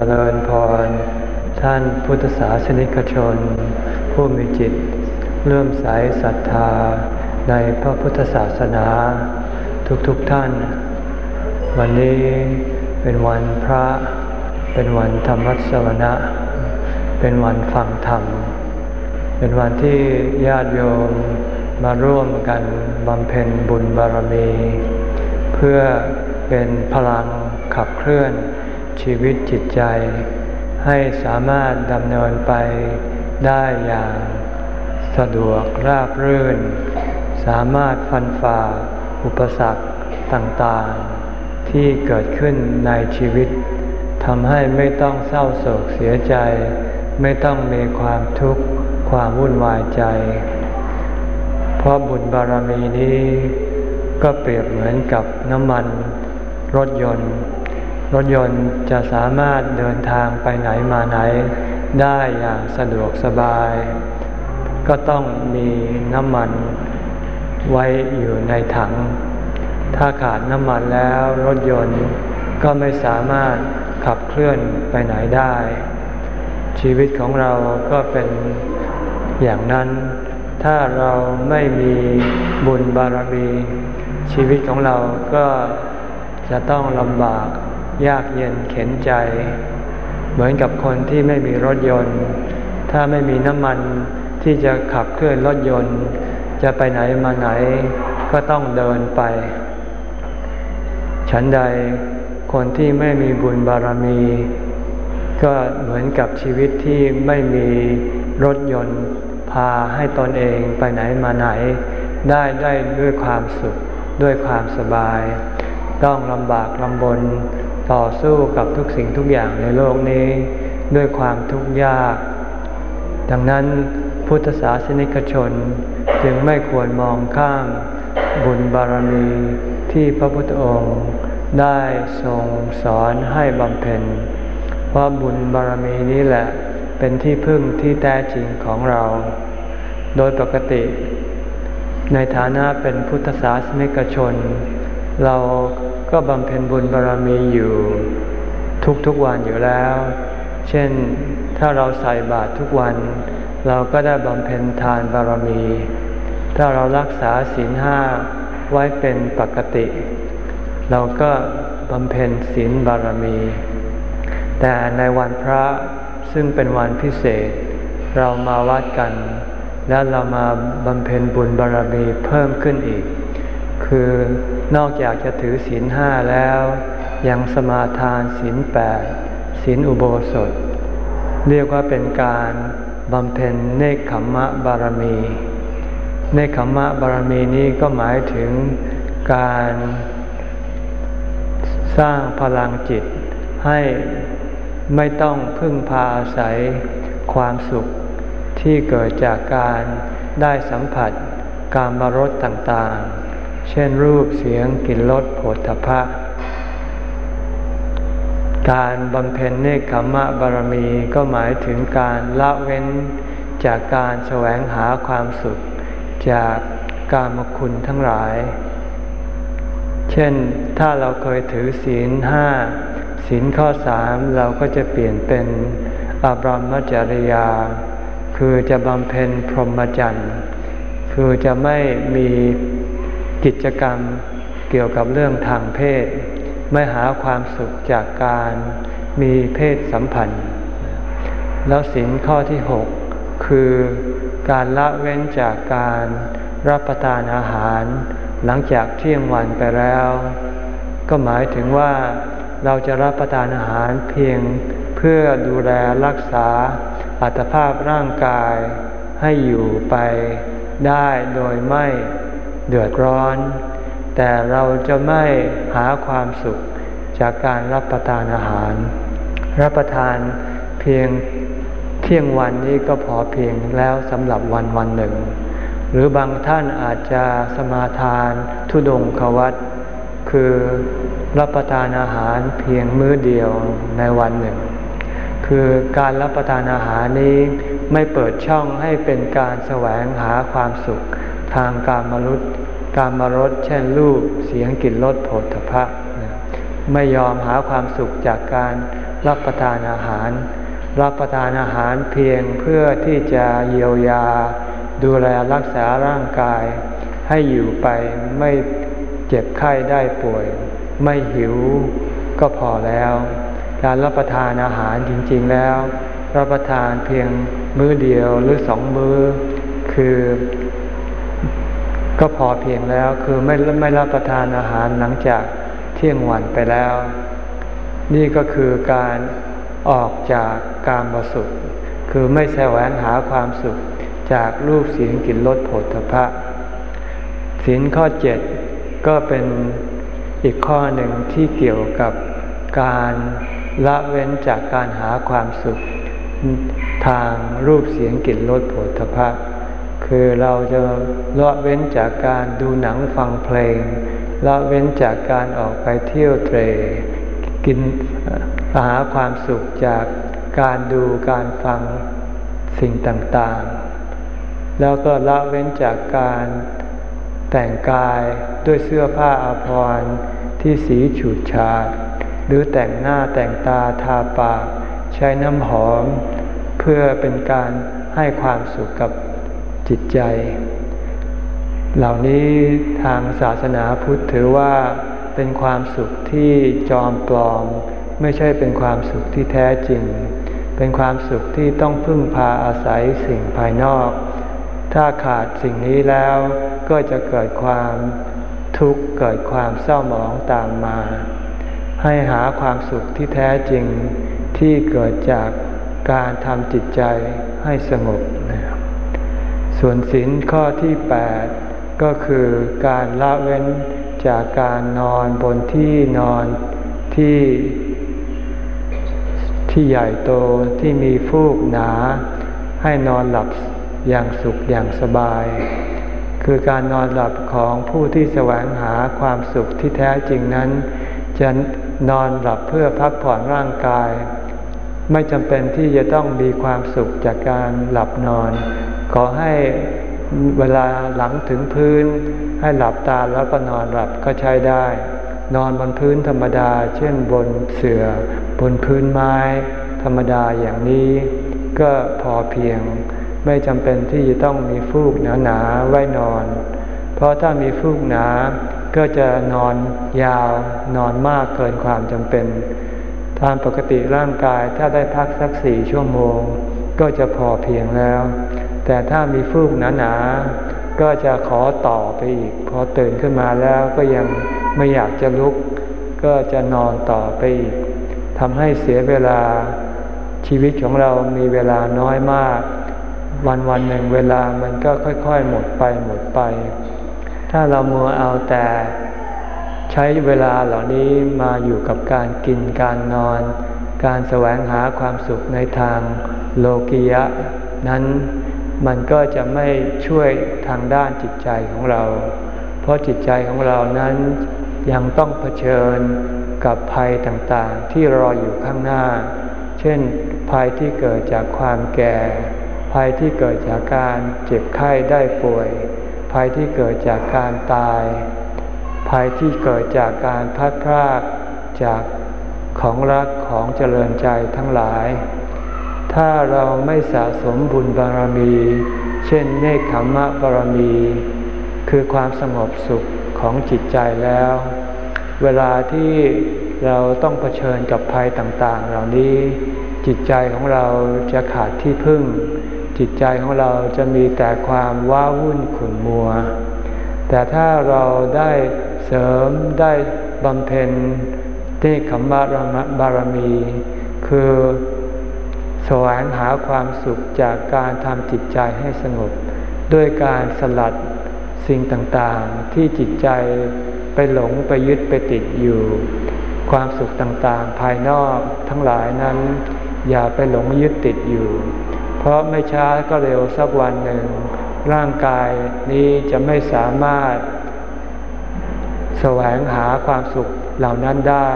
จริญพร ท่านพุทธศาสนิกชน ผู้มีจิตเลื่อมใสศรัทธาในพระพุทธศาสนา ทุกๆทท่าน วันนี้เป็นวันพระ เป็นวันธรรมสวนะ เป็นวันฟังธรรม เป็นวันที่ญาติโยมมาร่วมกันบำเพ็ญบุญบารมี เพื่อเป็นพลังขับเคลื่อน ชีวิตจิตใจ ให้สามารถดำเนินไปได้อย่าง สะดวกราบรื่น สามารถฟันฝ่าอุปสรรคต่างๆ ที่เกิดขึ้นในชีวิตทำให้ไม่ต้องเศร้าโศกเสียใจ ไม่ต้องมีความทุกข์ความวุ่นวายใจ เพราะบุญบารมีนี้ ก็เปรียบเหมือนกับน้ำมัน รถยนต์ รถยนต์จะสามารถเดินทางไปไหนมาไหน ได้อย่างสะดวกสบาย ก็ต้องมีน้ำมันไว้อยู่ในถัง ถ้าขาดน้ำมันแล้วรถยนต์ก็ไม่สามารถขับเคลื่อนไปไหนได้ ชีวิตของเราก็เป็นอย่างนั้น ถ้าเราไม่มีบุญบารมี ชีวิตของเราก็จะต้องลำบาก ยากเย็นเข็นใจ เหมือนกับคนที่ไม่มีรถยนต์ ถ้าไม่มีน้ำมันที่จะขับเคลื่อนรถยนต์ จะไปไหนมาไหนก็ต้องเดินไป ฉันใดคนที่ไม่มีบุญบารมี ก็เหมือนกับชีวิตที่ไม่มีรถยนต์ พาให้ตนเองไปไหนมาไหน ได้ได้ด้วยความสุขด้วยความสบาย ต้องลำบากลำบน ต่อสู้กับทุกสิ่งทุกอย่างในโลกนี้ ด้วยความทุกข์ยาก ดังนั้นพุทธศาสนิกชนจึงไม่ควรมองข้ามบุญบารมีที่พระพุทธองค์ได้ทรงสอนให้บำเพ็ญ เพราะบุญบารมีนี้แหละเป็นที่พึ่งที่แท้จริงของเรา โดยปกติ ในฐานะเป็นพุทธศาสนิกชน เราก็บำเพ็ญบุญบารรมีอยู่ทุกๆวันอยู่แล้ว เช่นถ้าเราใส่บาตรทุกวัน เราก็ได้บำเพ็ญทานบารมี ถ้าเรารักษาศีลห้าไว้เป็นปกติ เราก็บำเพ็ญศีลบารมี แต่ในวันพระซึ่งเป็นวันพิเศษ เรามาวัดกัน และเรามาบำเพ็ญบุญบารรมีเพิ่มขึ้นอีก คือนอกจากจะถือศีลห้าแล้ว ยังสมาทานศีลแปดศีลอุโบสถ เรียกว่าเป็นการบำเพ็ญเนคขมมะบารมี เนคขมมะบารมีนี้ก็หมายถึงการสร้างพลังจิตให้ไม่ต้องพึ่งพาอาศัยความสุขที่เกิดจากการได้สัมผัสการมารสต่างๆ เช่นรูปเสียงกลิ่นรสผลทพะการบำเพ็ญเนคขมะบารมีก็หมายถึงการละเว้นจากการแสวงหาความสุข จากการมคุณทั้งหลาย เช่นถ้าเราเคยถือศีลห้าศีลข้อสามเราก็จะเปลี่ยนเป็นอบรมจริยา คือจะบำเพ็ญพรหมจรรย์ คือจะไม่มี กิจกรรมเกี่ยวกับเรื่องทางเพศ ไม่หาความสุขจากการมีเพศสัมพันธ์ แล้วสินข้อที่หกคือการละเว้นจากการรับประทานอาหาร หลังจากเที่ยงวันไปแล้ว ก็หมายถึงว่าเราจะรับประทานอาหารเพียงเพื่อดูแลรักษาอัตภาพร่างกายให้อยู่ไปได้โดยไม่ เดือดร้อน แต่เราจะไม่หาความสุขจากการรับประทานอาหาร รับประทานเพียงเที่ยงวันนี้ก็พอเพียงแล้วสำหรับวันวันหนึ่ง หรือบางท่านอาจจะสมาทานทุดงควัตคือรับประทานอาหารเพียงมื้อเดียวในวันหนึ่ง คือการรับประทานอาหารนี้ไม่เปิดช่องให้เป็นการแสวงหาความสุข ทางการมรุษการมารสเช่นรูปเสียงกลิ่นรสผลทพะไม่ยอมหาความสุขจากการรับประทานอาหาร รับประทานอาหารเพียงเพื่อที่จะเยียวยา ดูแลรักษาร่างกาย ให้อยู่ไปไม่เจ็บไข้ได้ป่วย ไม่หิวก็พอแล้ว การรับประทานอาหารจริงๆแล้ว รับประทานเพียงมื้อเดียวหรือสองมื้อ คือ ก็พอเพียงแล้วคือไม่ไม่รับประทานอาหารหลังจากเที่ยงวันไปแล้ว นี่ก็คือการออกจากกามสุข คือไม่แสวงหาความสุขจากรูปเสียงกลิ่นรสผลทพะสินข้อเจ็ดก็เป็นอีกข้อหนึ่งที่เกี่ยวกับการละเว้นจากการหาความสุข ทางรูปเสียงกลิ่นรสผลทพะ คือเราจะละเว้นจากการดูหนังฟังเพลงละเว้นจากการออกไปเที่ยวเตรกินหาความสุขจากการดูการฟังสิ่งต่างๆ แล้วก็ละเว้นจากการแต่งกายด้วยเสื้อผ้าอาภรณ์ที่สีฉูดฉาด หรือแต่งหน้าแต่งตาทาปาก ใช้น้ำหอม เพื่อเป็นการให้ความสุขกับ จิตใจ เหล่านี้ทางศาสนาพุทธถือว่าเป็นความสุขที่จอมปลอม ไม่ใช่เป็นความสุขที่แท้จริง เป็นความสุขที่ต้องพึ่งพาอาศัยสิ่งภายนอก ถ้าขาดสิ่งนี้แล้วก็จะเกิดความทุกข์เกิดความเศร้าหมองตามมา ให้หาความสุขที่แท้จริงที่เกิดจากการทำจิตใจให้สงบนะครับ ส่วนศีลข้อที่ 8 ก็คือการละเว้นจากการนอนบนที่นอนที่ที่ใหญ่โตที่มีฟูกหนา ให้นอนหลับอย่างสุขอย่างสบาย คือการนอนหลับของผู้ที่แสวงหาความสุขที่แท้จริงนั้น จะนอนหลับเพื่อพักผ่อนร่างกาย ไม่จำเป็นที่จะต้องมีความสุขจากการหลับนอน ขอให้เวลาหลังถึงพื้น ให้หลับตาแล้วก็นอนหลับก็ใช้ได้ นอนบนพื้นธรรมดา เช่นบนเสือ่อบนพื้นไม้ ธรรมดาอย่างนี้ ก็พอเพียง ไม่จำเป็นที่จะต้องมีฟูกหนาๆไว้นอน เพราะถ้ามีฟูกหนา ก็จะนอนยาวนอนมากเกินความจำเป็นตามปกติร่างกายถ้าได้พักสักสี่ชั่วโมง ก็จะพอเพียงแล้ว แต่ถ้ามีฟูกหนาๆก็จะขอต่อไปอีก พอตื่นขึ้นมาแล้วก็ยังไม่อยากจะลุก ก็จะนอนต่อไปอีกทำให้เสียเวลาชีวิตของเรามีเวลาน้อยมาก วันวันหนึ่งเวลามันก็ค่อยๆ หมดไปหมดไป ถ้าเรามัวเอาแต่ใช้เวลาเหล่านี้มาอยู่กับการกินการนอน การแสวงหาความสุขในทางโลกียะ นั้น มันก็จะไม่ช่วยทางด้านจิตใจของเรา เพราะจิตใจของเรานั้นยังต้องเผชิญกับภัยต่างๆ ที่รออยู่ข้างหน้า เช่น ภัยที่เกิดจากความแก่ ภัยที่เกิดจากการเจ็บไข้ได้ป่วย ภัยที่เกิดจากการตาย ภัยที่เกิดจากการพัดพรากจากของรักของเจริญใจทั้งหลาย ถ้าเราไม่สะสมบุญบารมี เช่นเนคขมมะบารมี คือความสงบสุขของจิตใจแล้ว เวลาที่เราต้องเผชิญกับภัยต่างๆ เหล่านี้ จิตใจของเราจะขาดที่พึ่ง จิตใจของเราจะมีแต่ความว้าวุ่นขุ่นมัว แต่ถ้าเราได้เสริมได้บำเพ็ญเนคขมมะบารมี คือ แสวงหาความสุขจากการทำจิตใจให้สงบ ด้วยการสลัดสิ่งต่างๆ ที่จิตใจไปหลงไปยึดไปติดอยู่ ความสุขต่างๆ ภายนอกทั้งหลายนั้น อย่าไปหลงยึดติดอยู่ เพราะไม่ช้าก็เร็วสักวันหนึ่ง ร่างกายนี้จะไม่สามารถ แสวงหาความสุขเหล่านั้นได้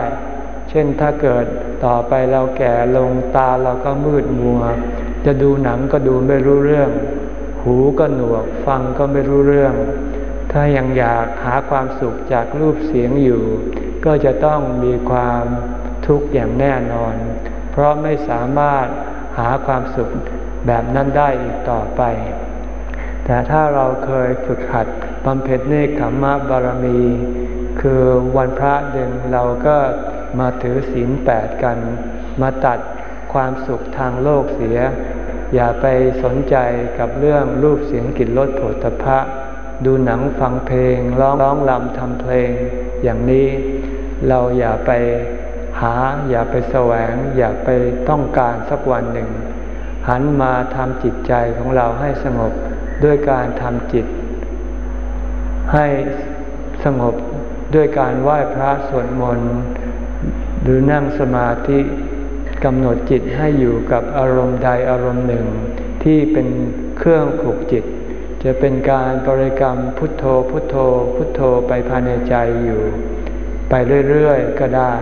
เช่นถ้าเกิดต่อไปเราแก่ลงตาเราก็มืดมัว จะดูหนังก็ดูไม่รู้เรื่อง หูก็หนวกฟังก็ไม่รู้เรื่อง ถ้ายังอยากหาความสุขจากรูปเสียงอยู่ ก็จะต้องมีความทุกข์อย่างแน่นอน เพราะไม่สามารถหาความสุขแบบนั้นได้อีกต่อไป แต่ถ้าเราเคยฝึกหัดบำเพ็ญเนคขมมะบารมี คือวันพระเดือนเราก็ มาถือศีลแปดกัน มาตัดความสุขทางโลกเสีย อย่าไปสนใจกับเรื่องรูปเสียงกลิ่นรสผลตภะดูหนังฟังเพลงร้องร้องลำทำเพลง อย่างนี้เราอย่าไปหาอย่าไปแสวง อย่าไปต้องการสักวันหนึ่ง หันมาทำจิตใจของเราให้สงบด้วยการทำจิต ให้สงบด้วยการไหว้พระสวดมนต์ หรือนั่งสมาธิกำหนดจิตให้อยู่กับอารมณ์ใดอารมณ์หนึ่ง ที่เป็นเครื่องผูกจิต จะเป็นการบริกรรมพุทโธพุทโธ พุทโธไปภายในใจอยู่ ไปเรื่อยๆก็ได้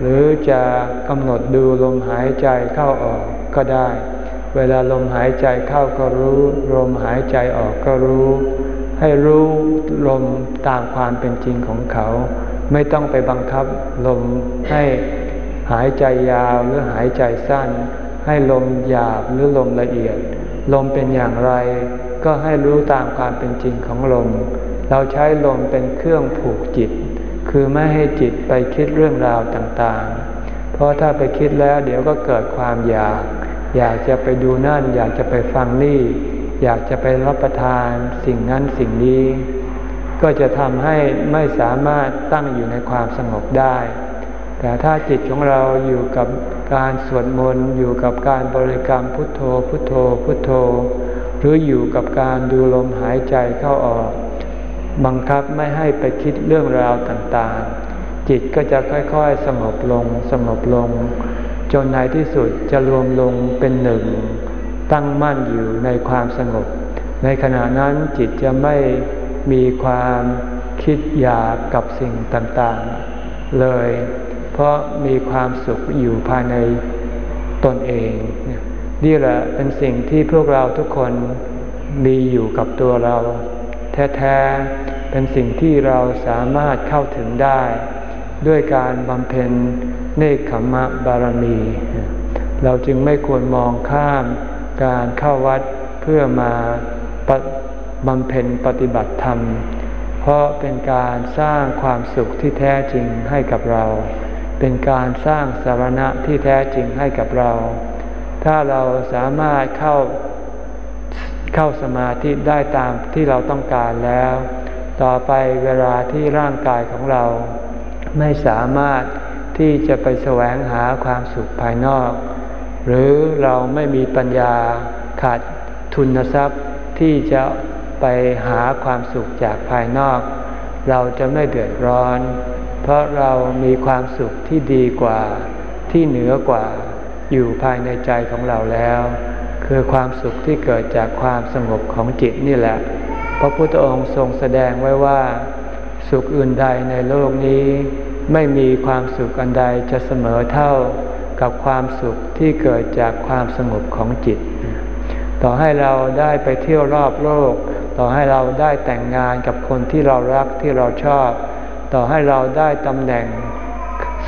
หรือจะกำหนดดูลมหายใจเข้าออกก็ได้ เวลาลมหายใจเข้าก็รู้ ลมหายใจออกก็รู้ ให้รู้ลมตามความเป็นจริงของเขา ไม่ต้องไปบังคับลมให้หายใจยาวหรือหายใจสั้น ให้ลมหยาบหรือลมละเอียด ลมเป็นอย่างไร ก็ให้รู้ตามความเป็นจริงของลม เราใช้ลมเป็นเครื่องผูกจิต คือไม่ให้จิตไปคิดเรื่องราวต่างๆ เพราะถ้าไปคิดแล้วเดี๋ยวก็เกิดความอยาก อยากจะไปดูนั่น อยากจะไปฟังนี่ อยากจะไปรับประทานสิ่งนั้นสิ่งนี้ ก็จะทำให้ไม่สามารถตั้งอยู่ในความสงบได้ แต่ถ้าจิตของเราอยู่กับการสวดมนต์อยู่กับการบริกรรมพุทโธ พุทโธ พุทโธ หรืออยู่กับการดูลมหายใจเข้าออก บังคับไม่ให้ไปคิดเรื่องราวต่างๆ จิตก็จะค่อยๆ สงบลงสงบลง จนในที่สุดจะรวมลงเป็นหนึ่ง ตั้งมั่นอยู่ในความสงบ ในขณะนั้นจิตจะไม่ มีความคิดอยากกับสิ่งต่างๆ เลย เพราะมีความสุขอยู่ภายในตนเองนี่แหละเป็นสิ่งที่พวกเราทุกคนมีอยู่กับตัวเรา แท้ๆเป็นสิ่งที่เราสามารถเข้าถึงได้ ด้วยการบำเพ็ญเนคขมะบารมี เราจึงไม่ควรมองข้ามการเข้าวัดเพื่อมา บำเพ็ญปฏิบัติธรรม เพราะเป็นการสร้างความสุขที่แท้จริงให้กับเรา เป็นการสร้างสารณะที่แท้จริงให้กับเรา ถ้าเราสามารถเข้าเข้าสมาธิได้ตามที่เราต้องการแล้ว ต่อไปเวลาที่ร่างกายของเรา ไม่สามารถที่จะไปแสวงหาความสุขภายนอก หรือเราไม่มีปัญญาขาดทุนทรัพย์ที่จะ ไปหาความสุขจากภายนอก เราจะไม่เดือดร้อน เพราะเรามีความสุขที่ดีกว่าที่เหนือกว่าอยู่ภายในใจของเราแล้ว คือความสุขที่เกิดจากความสงบของจิตนี่แหละ พระพุทธองค์ทรงแสดงไว้ว่า สุขอื่นใดในโลกนี้ ไม่มีความสุขอันใดจะเสมอเท่ากับความสุขที่เกิดจากความสงบของจิต ต่อให้เราได้ไปเที่ยวรอบโลก ต่อให้เราได้แต่งงานกับคนที่เรารักที่เราชอบ ต่อให้เราได้ตำแหน่ง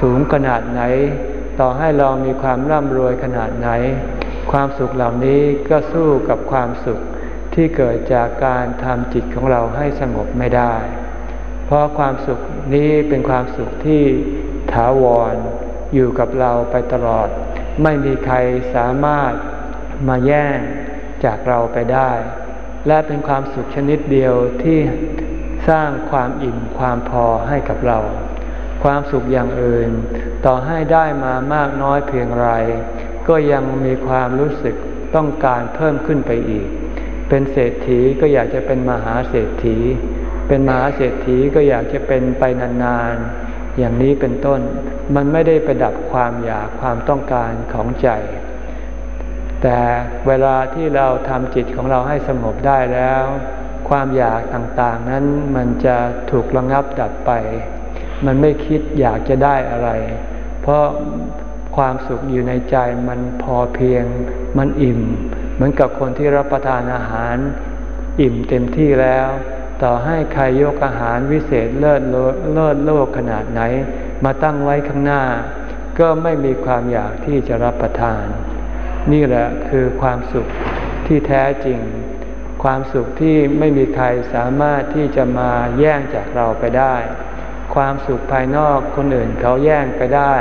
สูงขนาดไหน ต่อให้เรามีความร่ำรวยขนาดไหน ความสุขเหล่านี้ก็สู้กับความสุขที่เกิดจากการทำจิตของเราให้สงบไม่ได้ เพราะความสุขนี้เป็นความสุขที่ถาวรอยู่กับเราไปตลอด ไม่มีใครสามารถมาแย่งจากเราไปได้ และเป็นความสุขชนิดเดียวที่สร้างความอิ่มความพอให้กับเรา ความสุขอย่างอื่น ต่อให้ได้มามากน้อยเพียงไร ก็ยังมีความรู้สึกต้องการเพิ่มขึ้นไปอีก เป็นเศรษฐีก็อยากจะเป็นมหาเศรษฐี เป็นมหาเศรษฐีก็อยากจะเป็นไปนานๆ อย่างนี้เป็นต้น มันไม่ได้ประดับความอยากความต้องการของใจ แต่เวลาที่เราทำจิตของเราให้สงบได้แล้ว ความอยากต่างๆ นั้นมันจะถูกระงับดับไป มันไม่คิดอยากจะได้อะไร เพราะความสุขอยู่ในใจมันพอเพียง มันอิ่ม เหมือนกับคนที่รับประทานอาหาร อิ่มเต็มที่แล้ว ต่อให้ใครยกอาหารวิเศษเลิศเลิศโลกขนาดไหน มาตั้งไว้ข้างหน้า ก็ไม่มีความอยากที่จะรับประทาน นี่แหละคือความสุขที่แท้จริง ความสุขที่ไม่มีใครสามารถที่จะมาแย่งจากเราไปได้ ความสุขภายนอกคนอื่นเขาแย่งไปได้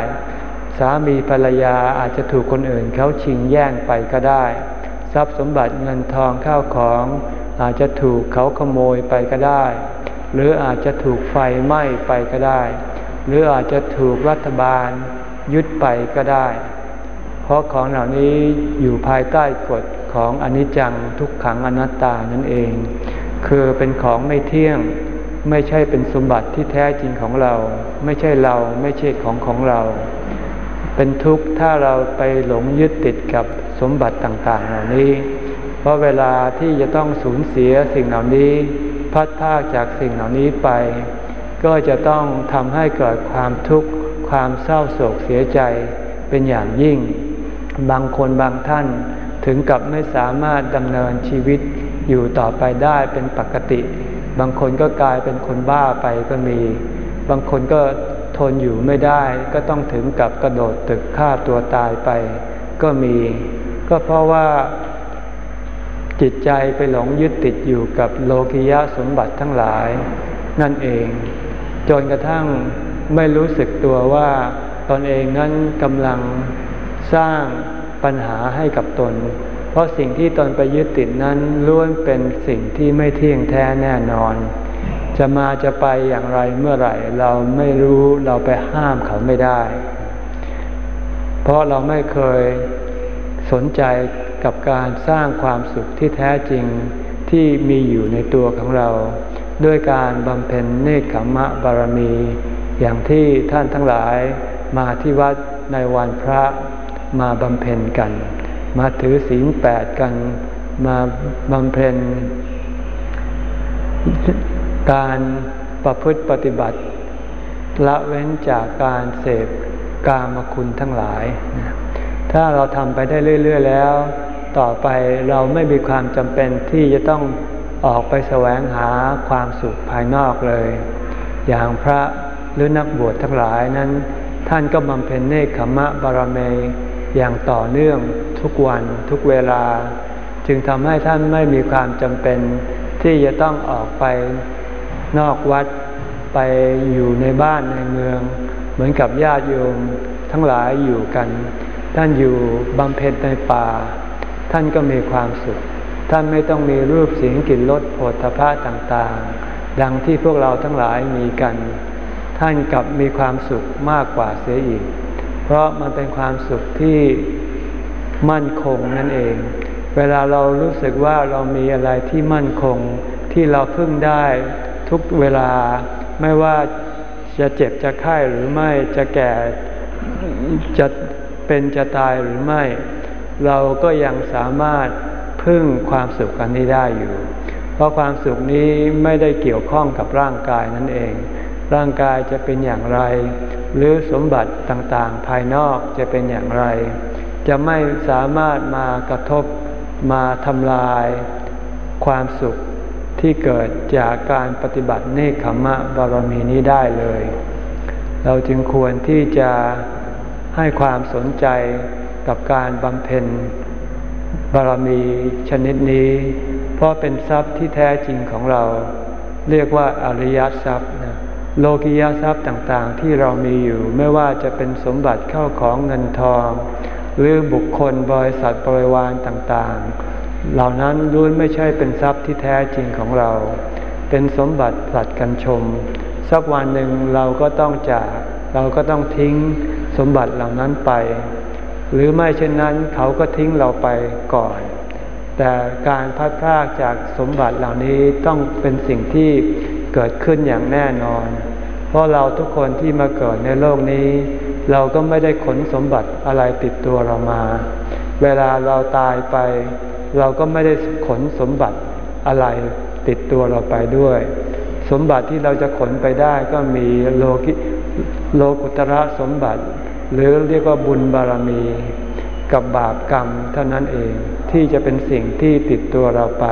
สามีภรรยาอาจจะถูกคนอื่นเขาชิงแย่งไปก็ได้ ทรัพย์สมบัติเงินทองข้าวของ อาจจะถูกเขาขโมยไปก็ได้ หรืออาจจะถูกไฟไหม้ไปก็ได้ หรืออาจจะถูกรัฐบาลยึดไปก็ได้ เพราะของเหล่านี้อยู่ภายใต้กฎของอนิจจังทุกขังอนัตตานั่นเอง คือเป็นของไม่เที่ยง ไม่ใช่เป็นสมบัติที่แท้จริงของเรา ไม่ใช่เราไม่ใช่ของของเรา เป็นทุกข์ถ้าเราไปหลงยึดติดกับสมบัติต่างๆ เหล่านี้ เพราะเวลาที่จะต้องสูญเสียสิ่งเหล่านี้ พัดพากจากสิ่งเหล่านี้ไป ก็จะต้องทำให้เกิดความทุกข์ความเศร้าโศกเสียใจเป็นอย่างยิ่ง บางคนบางท่านถึงกับไม่สามารถดำเนินชีวิตอยู่ต่อไปได้เป็นปกติ บางคนก็กลายเป็นคนบ้าไปก็มี บางคนก็ทนอยู่ไม่ได้ ก็ต้องถึงกับกระโดดตึกฆ่าตัวตายไป ก็มี ก็เพราะว่าจิตใจไปหลงยึดติดอยู่กับโลกิยะสมบัติทั้งหลาย นั่นเอง จนกระทั่งไม่รู้สึกตัวว่าตนเองนั้นกำลัง สร้างปัญหาให้กับตน เพราะสิ่งที่ตนไปยึดติดนั้นล้วนเป็นสิ่งที่ไม่เที่ยงแท้แน่นอน จะมาจะไปอย่างไรเมื่อไหร่ เราไม่รู้เราไปห้ามเขาไม่ได้ เพราะเราไม่เคยสนใจกับการสร้างความสุขที่แท้จริงที่มีอยู่ในตัวของเรา ด้วยการบำเพ็ญเนคขมะบารมี อย่างที่ท่านทั้งหลายมาที่วัดในวันพระ มาบำเพ็ญกัน มาถือศีลแปดกัน มาบำเพ็ญการประพฤติปฏิบัติ ละเว้นจากการเสพกามคุณทั้งหลาย ถ้าเราทำไปได้เรื่อย ๆ แล้ว ต่อไปเราไม่มีความจำเป็นที่จะต้องออกไปแสวงหาความสุขภายนอกเลย อย่างพระหรือนักบวชทั้งหลายนั้น ท่านก็บำเพ็ญเนคขมะบารมี อย่างต่อเนื่องทุกวันทุกเวลา จึงทำให้ท่านไม่มีความจำเป็นที่จะต้องออกไปนอกวัดไปอยู่ในบ้านในเมือง เหมือนกับญาติโยมทั้งหลายอยู่กัน ท่านอยู่บำเพ็ญในป่า ท่านก็มีความสุข ท่านไม่ต้องมีรูปเสียงกลิ่นรสโผฏฐัพพะต่างๆ ดังที่พวกเราทั้งหลายมีกัน ท่านกลับมีความสุขมากกว่าเสียอีก เพราะมันเป็นความสุขที่มั่นคงนั่นเอง เวลาเรารู้สึกว่าเรามีอะไรที่มั่นคงที่เราพึ่งได้ทุกเวลาไม่ว่าจะเจ็บจะไข้หรือไม่จะแก่จะเป็นจะตายหรือไม่ เราก็ยังสามารถพึ่งความสุขอันนี้ได้อยู่ เพราะความสุขนี้ไม่ได้เกี่ยวข้องกับร่างกายนั่นเอง ร่างกายจะเป็นอย่างไร หรือสมบัติต่างๆ ภายนอกจะเป็นอย่างไร จะไม่สามารถมากระทบมาทำลาย ความสุขที่เกิดจากการปฏิบัติเนคขมะบารมีนี้ได้เลย เราจึงควรที่จะให้ความสนใจกับการบำเพ็ญบารมีชนิดนี้ เพราะเป็นทรัพย์ที่แท้จริงของเรา เรียกว่าอริยทรัพย์นะ โลกิยทรัพย์ต่างๆ ที่เรามีอยู่ไม่ว่าจะเป็นสมบัติเข้าของเงินทอง หรือบุคคลบริษัทบริวารต่างๆ เหล่านั้นล้วนไม่ใช่เป็นทรัพย์ที่แท้จริงของเรา เป็นสมบัติผลัดกันชม สักวันหนึ่งเราก็ต้องจากเราก็ต้องทิ้งสมบัติเหล่านั้นไป หรือไม่เช่นนั้นเขาก็ทิ้งเราไปก่อน แต่การพัดพลากจากสมบัติเหล่านี้ต้องเป็นสิ่งที่ เกิดขึ้นอย่างแน่นอน เพราะเราทุกคนที่มาเกิดในโลกนี้ เราก็ไม่ได้ขนสมบัติอะไรติดตัวเรามา เวลาเราตายไป เราก็ไม่ได้ขนสมบัติอะไรติดตัวเราไปด้วย สมบัติที่เราจะขนไปได้ก็มีโลกิโลกุตระสมบัติ หรือเรียกว่าบุญบารมี กับบาปกรรมเท่านั้นเองที่จะเป็นสิ่งที่ติดตัวเราไป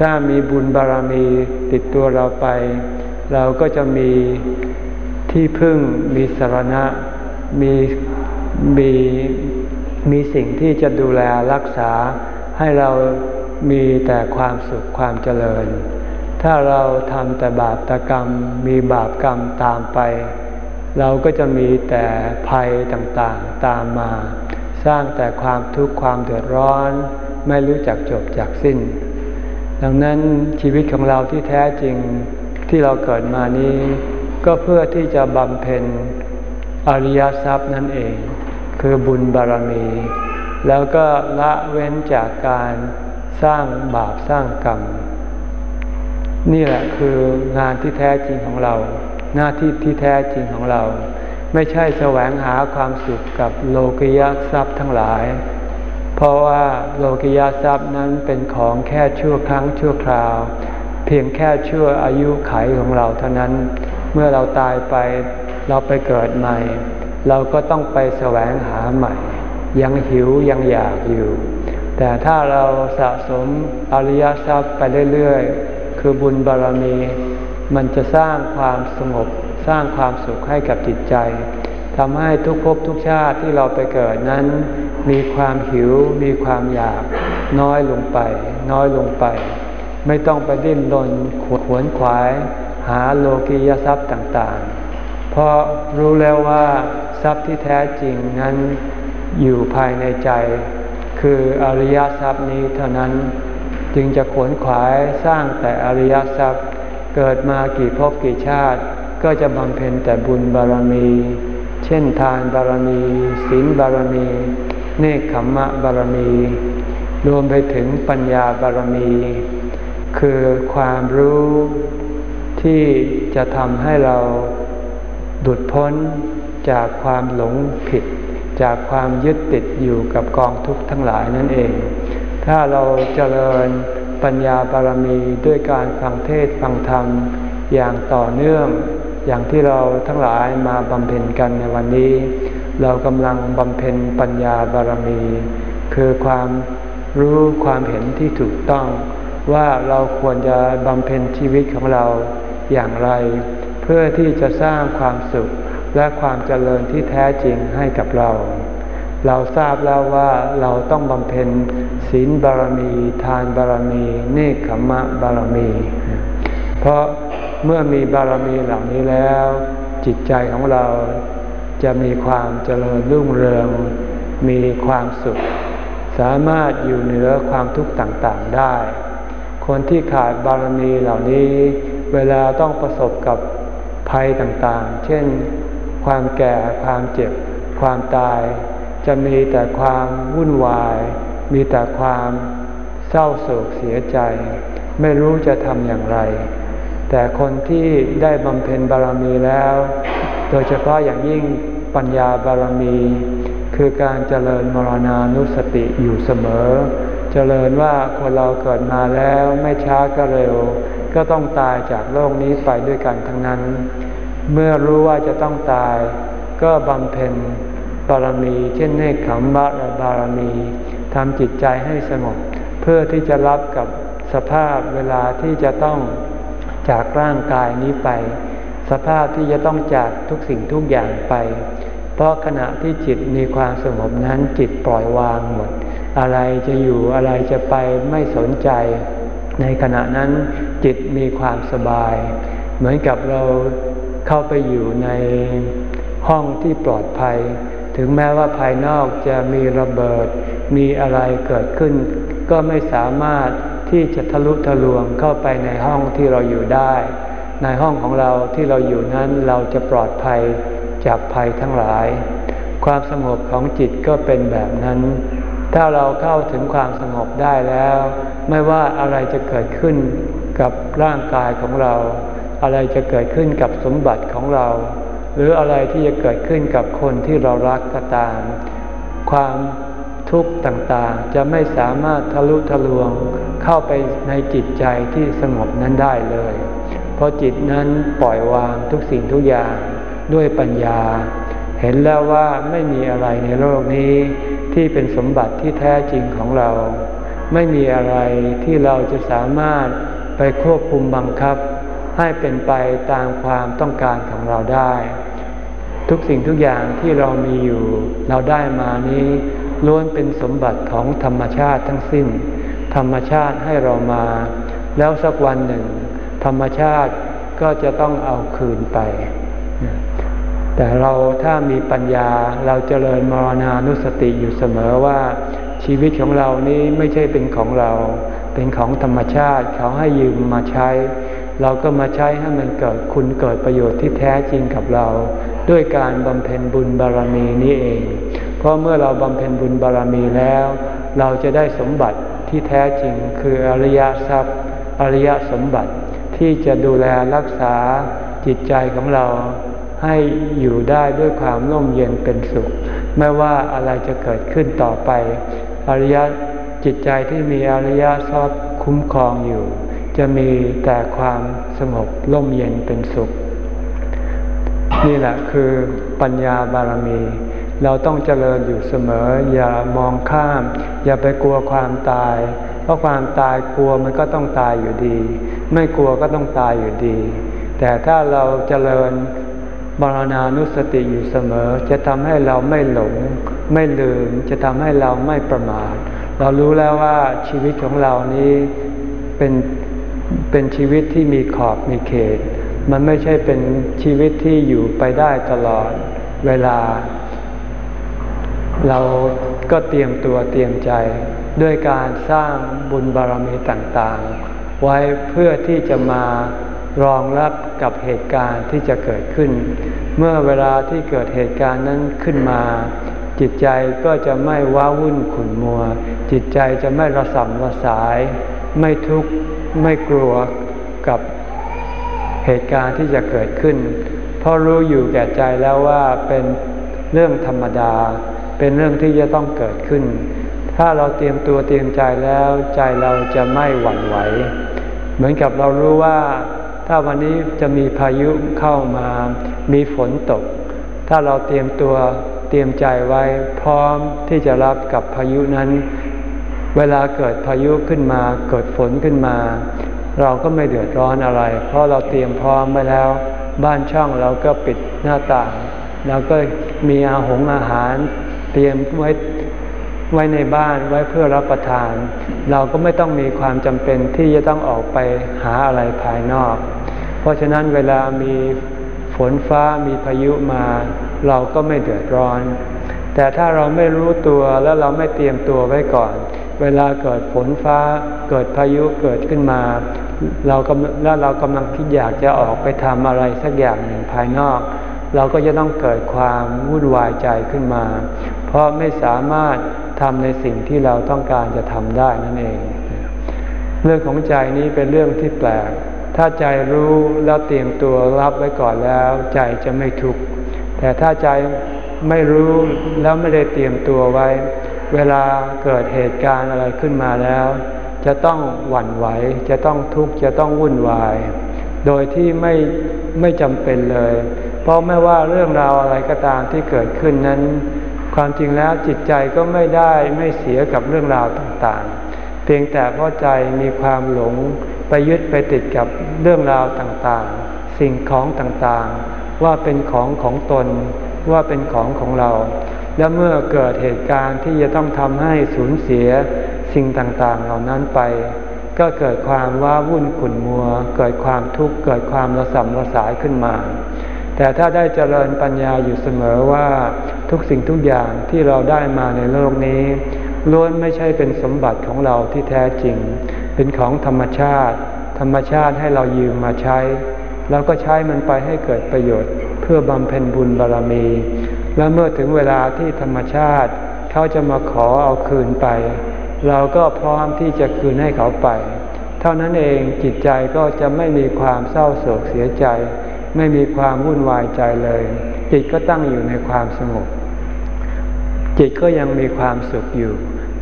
ถ้ามีบุญบารมีติดตัวเราไป เราก็จะมีที่พึ่งมีสารณะมีมีมีสิ่งที่จะดูแลรักษาให้เรามีแต่ความสุขความเจริญ ถ้าเราทำแต่บาปตกรรม มีบาปกรรมตามไป เราก็จะมีแต่ภัยต่างๆตามมา สร้างแต่ความทุกข์ความเดือดร้อน ไม่รู้จักจบจากสิ้น ดังนั้นชีวิตของเราที่แท้จริงที่เราเกิดมานี้ ก็เพื่อที่จะบำเพ็ญอริยทรัพย์นั่นเอง คือบุญบารมี แล้วก็ละเว้นจากการสร้างบาปสร้างกรรม นี่แหละคืองานที่แท้จริงของเรา หน้าที่ที่แท้จริงของเรา ไม่ใช่แสวงหาความสุขกับโลกิยทรัพย์ทั้งหลาย เพราะว่าโลกิยาทรัพย์นั้นเป็นของแค่ชั่วครั้งชั่วคราว เพียงแค่ชั่วอายุไขของเราเท่านั้น เมื่อเราตายไปเราไปเกิดใหม่ เราก็ต้องไปแสวงหาใหม่ ยังหิวยังอยากอยู่ แต่ถ้าเราสะสมอริยทรัพย์ไปเรื่อยๆ คือบุญบารรมี มันจะสร้างความสงบสร้างความสุขให้กับจิตใจ ทำให้ทุกภพทุกชาติที่เราไปเกิดนั้น มีความหิวมีความอยาก น้อยลงไป น้อยลงไป ไม่ต้องไปดิ้นรนขวนขวาย หาโลกียทรัพย์ต่างๆ เพราะรู้แล้วว่าทรัพย์ที่แท้จริงนั้นอยู่ภายในใจ คืออริยทรัพย์นี้เท่านั้นจึงจะขวนขวายสร้างแต่อริยทรัพย์ เกิดมากี่ภพกี่ชาติ ก็จะบำเพ็ญแต่บุญบารมี เช่นทานบารมีศีลบารมี เนคขมมะบารมี รวมไปถึงปัญญาบารมี คือความรู้ที่จะทำให้เราดุดพ้นจากความหลงผิด จากความยึดติดอยู่กับกองทุกข์ทั้งหลายนั่นเอง ถ้าเราเจริญปัญญาบารมีด้วยการฟังเทศฟังธรรมอย่างต่อเนื่อง อย่างที่เราทั้งหลายมาบำเพ็ญกันในวันนี้ เรากำลังบำเพ็ญปัญญาบารมี คือความรู้ความเห็นที่ถูกต้อง ว่าเราควรจะบำเพ็ญชีวิตของเราอย่างไร เพื่อที่จะสร้างความสุขและความเจริญที่แท้จริงให้กับเรา เราทราบแล้วว่าเราต้องบำเพ็ญศีลบารมี ทานบารมี เนคขมะบารมี เพราะ เมื่อมีบารมีเหล่านี้แล้ว จิตใจของเราจะมีความเจริญรุ่งเรือง มีความสุข สามารถอยู่เหนือความทุกข์ต่างๆได้ คนที่ขาดบารมีเหล่านี้ เวลาต้องประสบกับภัยต่างๆ เช่น ความแก่ ความเจ็บ ความตาย จะมีแต่ความวุ่นวาย มีแต่ความเศร้าโศกเสียใจ ไม่รู้จะทำอย่างไร แต่คนที่ได้บำเพ็ญบารมีแล้ว โดยเฉพาะอย่างยิ่งปัญญาบารมี คือการเจริญมรณานุสติอยู่เสมอ เจริญว่าคนเราเกิดมาแล้วไม่ช้าก็เร็ว ก็ต้องตายจากโลกนี้ไปด้วยกันทั้งนั้น เมื่อรู้ว่าจะต้องตาย ก็บำเพ็ญบารมี เช่นเนคขมบารบารมีทำจิตใจให้สงบ เพื่อที่จะรับกับสภาพเวลาที่จะต้อง จากร่างกายนี้ไป สภาพที่จะต้องจากทุกสิ่งทุกอย่างไป เพราะขณะที่จิตมีความสงบนั้นจิตปล่อยวางหมด อะไรจะอยู่อะไรจะไปไม่สนใจ ในขณะนั้นจิตมีความสบาย เหมือนกับเราเข้าไปอยู่ในห้องที่ปลอดภัย ถึงแม้ว่าภายนอกจะมีระเบิด มีอะไรเกิดขึ้น ก็ไม่สามารถ ที่จะทะลุทะลวงเข้าไปในห้องที่เราอยู่ได้ ในห้องของเราที่เราอยู่นั้นเราจะปลอดภัยจากภัยทั้งหลาย ความสงบของจิตก็เป็นแบบนั้น ถ้าเราเข้าถึงความสงบได้แล้ว ไม่ว่าอะไรจะเกิดขึ้นกับร่างกายของเรา อะไรจะเกิดขึ้นกับสมบัติของเรา หรืออะไรที่จะเกิดขึ้นกับคนที่เรารักก็ตาม ความ ทุกข์ต่างๆ จะไม่สามารถทะลุทะลวงเข้าไปในจิตใจที่สงบนั้นได้เลย เพราะจิตนั้นปล่อยวางทุกสิ่งทุกอย่างด้วยปัญญา เห็นแล้วว่าไม่มีอะไรในโลกนี้ที่เป็นสมบัติที่แท้จริงของเรา ไม่มีอะไรที่เราจะสามารถไปควบคุมบังคับ ให้เป็นไปตามความต้องการของเราได้ ทุกสิ่งทุกอย่างที่เรามีอยู่ เราได้มานี้ ล้วนเป็นสมบัติของธรรมชาติทั้งสิ้น ธรรมชาติให้เรามา แล้วสักวันหนึ่ง ธรรมชาติก็จะต้องเอาคืนไป แต่เราถ้ามีปัญญาเราจเจริญมรณานุสติอยู่เสมอว่าชีวิตของเรานี้ไม่ใช่เป็นของเรา เป็นของธรรมชาติเขาให้ยืมมาใช้ เราก็มาใช้ให้มันเกิดคุณเกิดประโยชน์ที่แท้จริงกับเรา ด้วยการบำเพ็ญบุญบารมีนี้เอง ราะเมื่อเราบำเพ็ญบุญบารมีแล้ว เราจะได้สมบัติที่แท้จริงคืออริยทรัพย์ อริยสมบัติที่จะดูแลรักษาจิตใจของเราให้อยู่ได้ด้วยความร่มเย็นเป็นสุข ไม่ว่าอะไรจะเกิดขึ้นต่อไป อริยจิตใจที่มีอริยทรัพย์คุ้มครองอยู่ จะมีแต่ความสงบร่มเย็นเป็นสุข นี่แหละคือปัญญาบารมี เราต้องเจริญอยู่เสมอ อย่ามองข้าม อย่าไปกลัวความตาย เพราะความตายกลัวมันก็ต้องตายอยู่ดี ไม่กลัวก็ต้องตายอยู่ดี แต่ถ้าเราเจริญบารณานุสติอยู่เสมอ จะทำให้เราไม่หลง ไม่ลืม จะทำให้เราไม่ประมาท เรารู้แล้วว่าชีวิตของเรานี้เป็นเป็นชีวิตที่มีขอบมีเขต มันไม่ใช่เป็นชีวิตที่อยู่ไปได้ตลอดเวลา เราก็เตรียมตัวเตรียมใจ ด้วยการสร้างบุญบารมีต่างๆ ไว้เพื่อที่จะมารองรับกับเหตุการณ์ที่จะเกิดขึ้น เมื่อเวลาที่เกิดเหตุการณ์นั้นขึ้นมา จิตใจก็จะไม่ว้าวุ่นขุ่นมัว จิตใจจะไม่ระสำระสาย ไม่ทุกข์ไม่กลัวกับเหตุการณ์ที่จะเกิดขึ้น เพราะรู้อยู่แก่ใจแล้วว่าเป็นเรื่องธรรมดา เป็นเรื่องที่จะต้องเกิดขึ้น ถ้าเราเตรียมตัวเตรียมใจแล้วใจเราจะไม่หวั่นไหว เหมือนกับเรารู้ว่า ถ้าวันนี้จะมีพายุเข้ามา มีฝนตก ถ้าเราเตรียมตัวเตรียมใจไว้พร้อมที่จะรับกับพายุนั้น เวลาเกิดพายุขึ้นมา เกิดฝนขึ้นมา เราก็ไม่เดือดร้อนอะไร เพราะเราเตรียมพร้อมไว้แล้ว บ้านช่องเราก็ปิดหน้าต่างเราก็มีอาหงอาหาร เตรียมไว้ไว้ในบ้านไว้เพื่อรับประทาน เราก็ไม่ต้องมีความจำเป็นที่จะต้องออกไปหาอะไรภายนอก เพราะฉะนั้นเวลามีฝนฟ้ามีพายุมา เราก็ไม่เดือดร้อน แต่ถ้าเราไม่รู้ตัวแล้วเราไม่เตรียมตัวไว้ก่อน เวลาเกิดฝนฟ้าเกิดพายุเกิดขึ้นมา เราก็แล้วเรากำลังคิดอยากจะออกไปทำอะไรสักอย่างหนึ่งภายนอก เราก็จะต้องเกิดความวุ่นวายใจขึ้นมา เพราะไม่สามารถทำในสิ่งที่เราต้องการจะทำได้นั่นเอง เรื่องของใจนี้เป็นเรื่องที่แปลก ถ้าใจรู้แล้วเตรียมตัวรับไว้ก่อนแล้ว ใจจะไม่ทุกข์แต่ถ้าใจไม่รู้แล้วไม่ได้เตรียมตัวไว้ เวลาเกิดเหตุการณ์อะไรขึ้นมาแล้ว จะต้องหวั่นไหว จะต้องทุกข์จะต้องวุ่นวาย โดยที่ไม่ไม่จำเป็นเลย เพราะไม่ว่าเรื่องราวอะไรก็ตามที่เกิดขึ้นนั้น ความจริงแล้วจิตใจก็ไม่ได้ไม่เสียกับเรื่องราวต่างๆ เพียงแต่เพราะใจมีความหลงไปยึดไปติดกับเรื่องราวต่างๆ สิ่งของต่างๆ ว่าเป็นของของตน ว่าเป็นของของเรา และเมื่อเกิดเหตุการณ์ที่จะต้องทำให้สูญเสียสิ่งต่างๆ เหล่านั้นไป ก็เกิดความว้าวุ่นขุ่นมัว เกิดความทุกข์เกิดความระสำระสายขึ้นมา แต่ถ้าได้เจริญปัญญาอยู่เสมอว่าทุกสิ่งทุกอย่างที่เราได้มาในโลกนี้ล้วนไม่ใช่เป็นสมบัติของเราที่แท้จริง เป็นของธรรมชาติ ธรรมชาติให้เรายืมมาใช้เราก็ใช้มันไปให้เกิดประโยชน์ เพื่อบำเพ็ญบุญบารรมี และเมื่อถึงเวลาที่ธรรมชาติ เขาจะมาขอเอาคืนไป เราก็พร้อมที่จะคืนให้เขาไป เท่านั้นเองจิตใจก็จะไม่มีความเศร้าโศกเสียใจ ไม่มีความวุ่นวายใจเลย จิตก็ตั้งอยู่ในความสงบ จิตก็ยังมีความสุขอยู่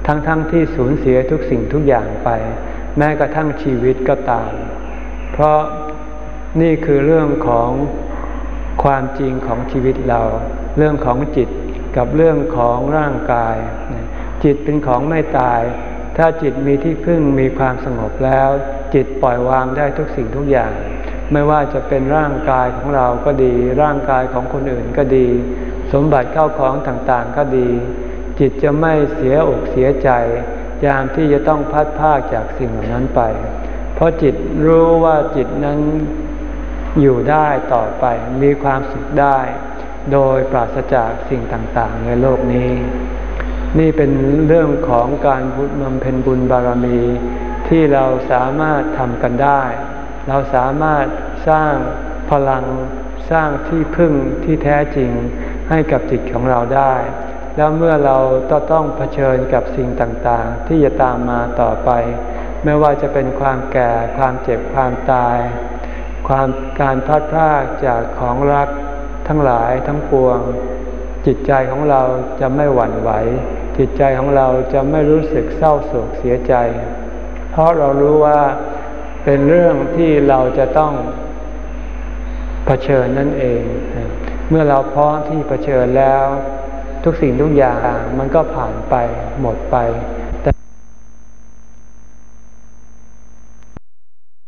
ทั้งๆทที่สูญเสียทุกสิ่งทุกอย่างไป แม้กระทั่งชีวิตก็ตาม เพราะนี่คือเรื่องของความจริงของชีวิตเรา เรื่องของจิตกับเรื่องของร่างกาย จิตเป็นของไม่ตาย ถ้าจิตมีที่พึ่งมีความสงบแล้ว จิตปล่อยวางได้ทุกสิ่งทุกอย่าง ไม่ว่าจะเป็นร่างกายของเราก็ดี ร่างกายของคนอื่นก็ดี สมบัติเข้าของต่างๆก็ดี จิตจะไม่เสียอกเสียใจ ยามที่จะต้องพัดพากจากสิ่งเหล่านั้นไป เพราะจิตรู้ว่าจิตนั้นอยู่ได้ต่อไปมีความสุขได้ โดยปราศจากสิ่งต่างๆ ในโลกนี้ นี่เป็นเรื่องของการบุญบำเพ็ญบุญบารมีที่เราสามารถทำกันได้ เราสามารถสร้างพลังสร้างที่พึ่งที่แท้จริงให้กับจิตของเราได้ แล้วเมื่อเราต้องเผชิญกับสิ่งต่างๆ ที่จะตามมาต่อไป ไม่ว่าจะเป็นความแก่ความเจ็บความตาย ความการพัดพลากจากของรักทั้งหลายทั้งปวง จิตใจของเราจะไม่หวั่นไหว จิตใจของเราจะไม่รู้สึกเศร้าโศกเสียใจ เพราะเรารู้ว่า เป็นเรื่องที่เราจะต้องเผชิญนั่นเอง เมื่อเราพร้อมที่เผชิญแล้ว ทุกสิ่งทุกอย่างมันก็ผ่านไปหมดไป